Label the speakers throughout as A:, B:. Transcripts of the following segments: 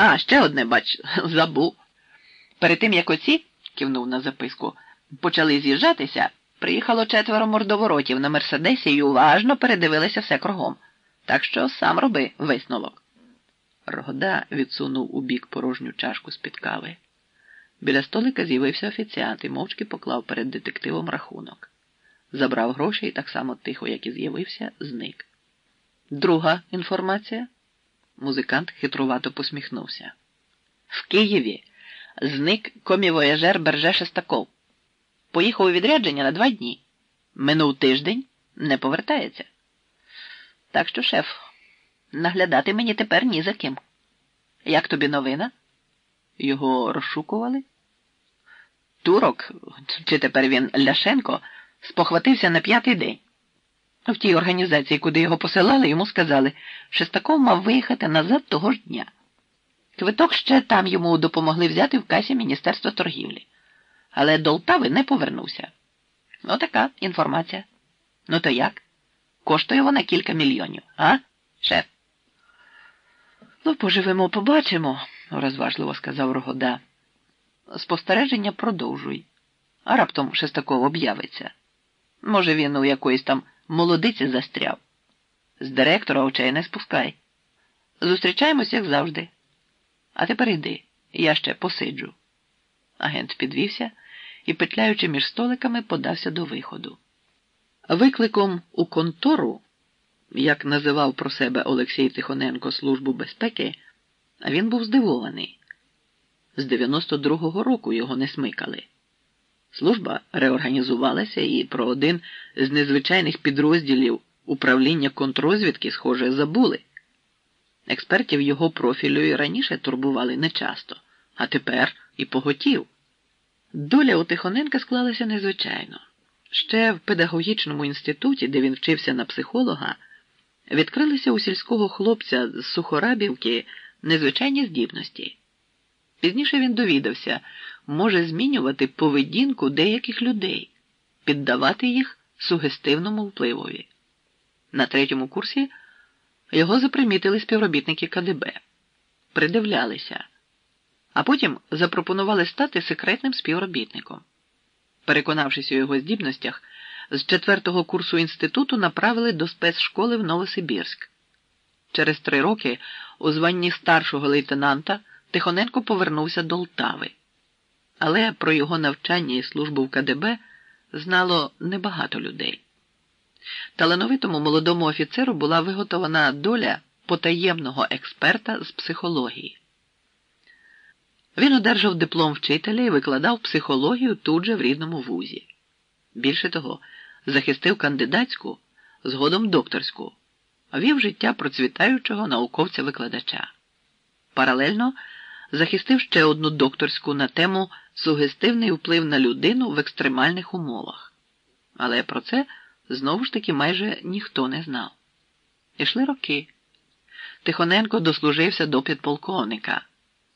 A: А, ще одне, бач, забув. Перед тим, як оці, кивнув на записку, почали з'їжджатися, приїхало четверо мордоворотів на Мерседесі і уважно передивилися все кругом. Так що сам роби висновок. Рогода відсунув у бік порожню чашку з-під кави. Біля столика з'явився офіціант і мовчки поклав перед детективом рахунок. Забрав гроші і так само тихо, як і з'явився, зник. Друга інформація. Музикант хитрувато посміхнувся. В Києві зник комівояжер Берже Шестаков. Поїхав у відрядження на два дні. Минув тиждень, не повертається. Так що, шеф, наглядати мені тепер ні за ким. Як тобі новина? Його розшукували? Турок, чи тепер він Ляшенко, спохватився на п'ятий день. В тій організації, куди його посилали, йому сказали, Шестаков мав виїхати назад того ж дня. Квиток ще там йому допомогли взяти в касі Міністерства торгівлі. Але до Лтави не повернувся. Отака інформація. Ну то як? Коштує вона кілька мільйонів, а, шеф? Ну, поживемо, побачимо, розважливо сказав Рогода. Спостереження продовжуй. А раптом Шестаков об'явиться. Може, він у якоїсь там молодиці застряв. З директора очей не спускай. Зустрічаємось, як завжди. А тепер йди, я ще посиджу. Агент підвівся і, петляючи між столиками, подався до виходу. Викликом у контору, як називав про себе Олексій Тихоненко Службу безпеки, він був здивований. З 92-го року його не смикали. Служба реорганізувалася і про один з незвичайних підрозділів управління контрозвідки, схоже, забули. Експертів його профілю і раніше турбували нечасто, а тепер і поготів. Доля у Тихоненка склалася незвичайно. Ще в педагогічному інституті, де він вчився на психолога, відкрилися у сільського хлопця з Сухорабівки незвичайні здібності. Пізніше він довідався, може змінювати поведінку деяких людей, піддавати їх сугестивному впливові. На третьому курсі його запримітили співробітники КДБ, придивлялися, а потім запропонували стати секретним співробітником. Переконавшись у його здібностях, з четвертого курсу інституту направили до спецшколи в Новосибірськ. Через три роки у званні старшого лейтенанта Тихоненко повернувся до Лтави. Але про його навчання і службу в КДБ знало небагато людей. Талановитому молодому офіцеру була виготована доля потаємного експерта з психології. Він одержав диплом вчителя і викладав психологію тут же в рідному вузі. Більше того, захистив кандидатську, згодом докторську, вів життя процвітаючого науковця-викладача. Паралельно захистив ще одну докторську на тему сугестивний вплив на людину в екстремальних умовах. Але про це знову ж таки майже ніхто не знав. Ішли роки. Тихоненко дослужився до підполковника,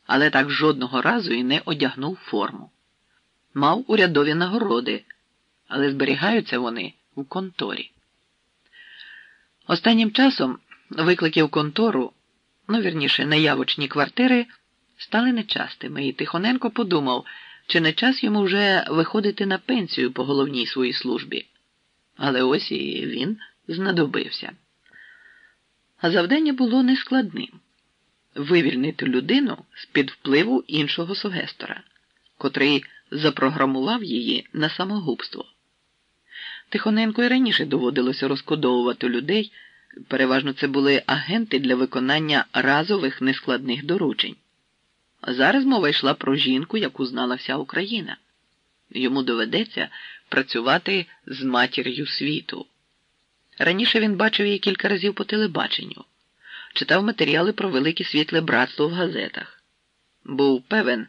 A: але так жодного разу і не одягнув форму. Мав урядові нагороди, але зберігаються вони у конторі. Останнім часом виклики в контору, ну вірніше, неявочні квартири, стали нечастими, і Тихоненко подумав, чи не час йому вже виходити на пенсію по головній своїй службі. Але ось і він знадобився. А завдання було нескладним вивільнити людину з-під впливу іншого сугестора, котрий запрограмував її на самогубство. Тихоненко і раніше доводилося розкодовувати людей, переважно це були агенти для виконання разових нескладних доручень. Зараз мова йшла про жінку, яку знала вся Україна. Йому доведеться працювати з матір'ю світу. Раніше він бачив її кілька разів по телебаченню, читав матеріали про велике світле братство в газетах. Був певен,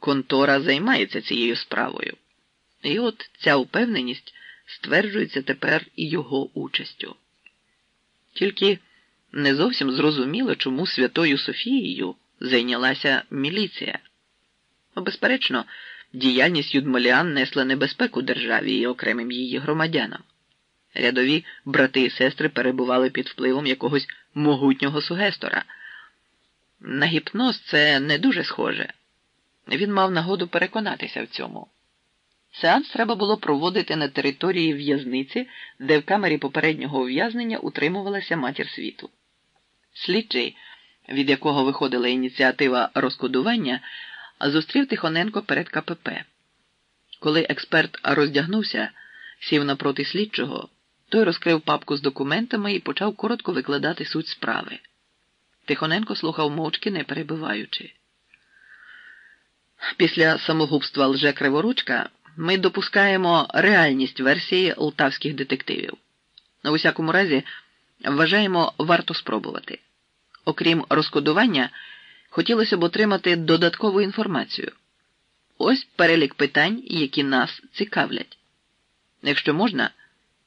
A: контора займається цією справою. І от ця упевненість стверджується тепер і його участю. Тільки не зовсім зрозуміло, чому Святою Софією зайнялася міліція. Безперечно, діяльність Юдмоліан несла небезпеку державі і окремим її громадянам. Рядові брати і сестри перебували під впливом якогось могутнього сугестора. На гіпноз це не дуже схоже. Він мав нагоду переконатися в цьому. Сеанс треба було проводити на території в'язниці, де в камері попереднього ув'язнення утримувалася матір світу. Слідчий, від якого виходила ініціатива розкодування, зустрів Тихоненко перед КПП. Коли експерт роздягнувся, сів напроти слідчого, той розкрив папку з документами і почав коротко викладати суть справи. Тихоненко слухав мовчки, не перебиваючи. Після самогубства лже Криворучка ми допускаємо реальність версії лтавських детективів. На усякому разі, вважаємо, варто спробувати. Окрім розкодування, хотілося б отримати додаткову інформацію. Ось перелік питань, які нас цікавлять. Якщо можна,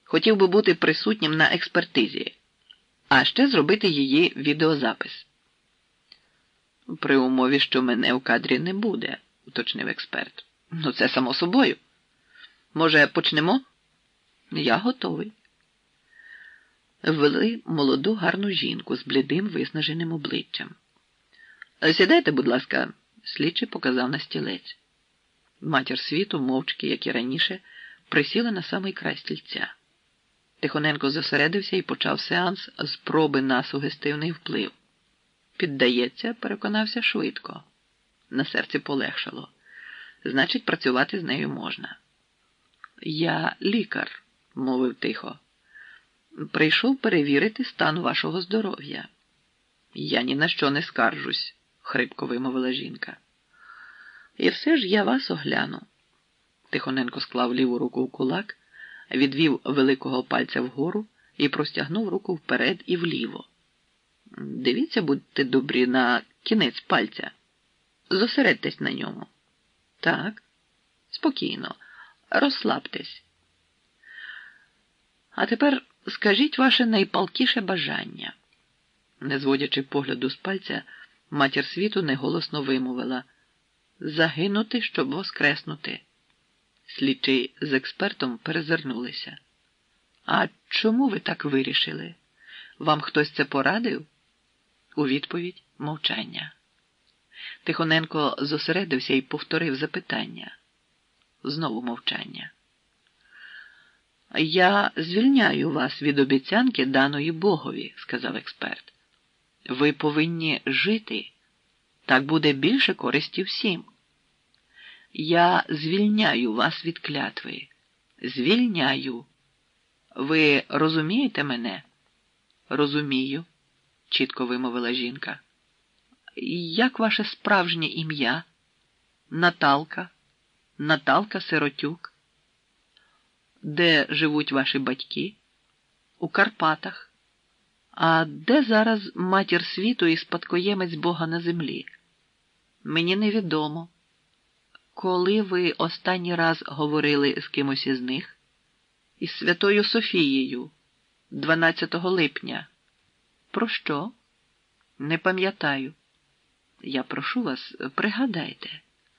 A: хотів би бути присутнім на експертизі, а ще зробити її відеозапис. При умові, що мене в кадрі не буде, уточнив експерт. Ну, це само собою. Може, почнемо? Я готовий. Ввели молоду гарну жінку з блідим виснаженим обличчям. Сідайте, будь ласка, слідчий показав на стілець. Матір світу, мовчки, як і раніше, присіла на самий край стільця. Тихоненко зосередився і почав сеанс з проби на сугестивний вплив. Піддається, переконався швидко. На серці полегшало. Значить, працювати з нею можна. Я лікар, мовив тихо. Прийшов перевірити стан вашого здоров'я. Я ні на що не скаржусь, хрипко вимовила жінка. І все ж я вас огляну. Тихоненко склав ліву руку в кулак, відвів великого пальця вгору і простягнув руку вперед і вліво. Дивіться, будьте добрі на кінець пальця. Зосередьтесь на ньому. Так, спокійно, розслабтесь. А тепер скажіть ваше найпалкіше бажання. Не зводячи погляду з пальця, матір світу неголосно вимовила загинути, щоб воскреснути. Слідчий з експертом перезирнулися. А чому ви так вирішили? Вам хтось це порадив? У відповідь мовчання. Тихоненко зосередився і повторив запитання. Знову мовчання. Я звільняю вас від обіцянки даної Богові, сказав експерт. Ви повинні жити. Так буде більше користі всім. Я звільняю вас від клятви. Звільняю. Ви розумієте мене? Розумію, чітко вимовила жінка. Як ваше справжнє ім'я? Наталка, Наталка Сиротюк. Де живуть ваші батьки? У Карпатах. А де зараз матір світу і спадкоємець Бога на землі? Мені невідомо. Коли ви останній раз говорили з кимось із них? Із Святою Софією, 12 липня. Про що? Не пам'ятаю. Я прошу вас, пригадайте.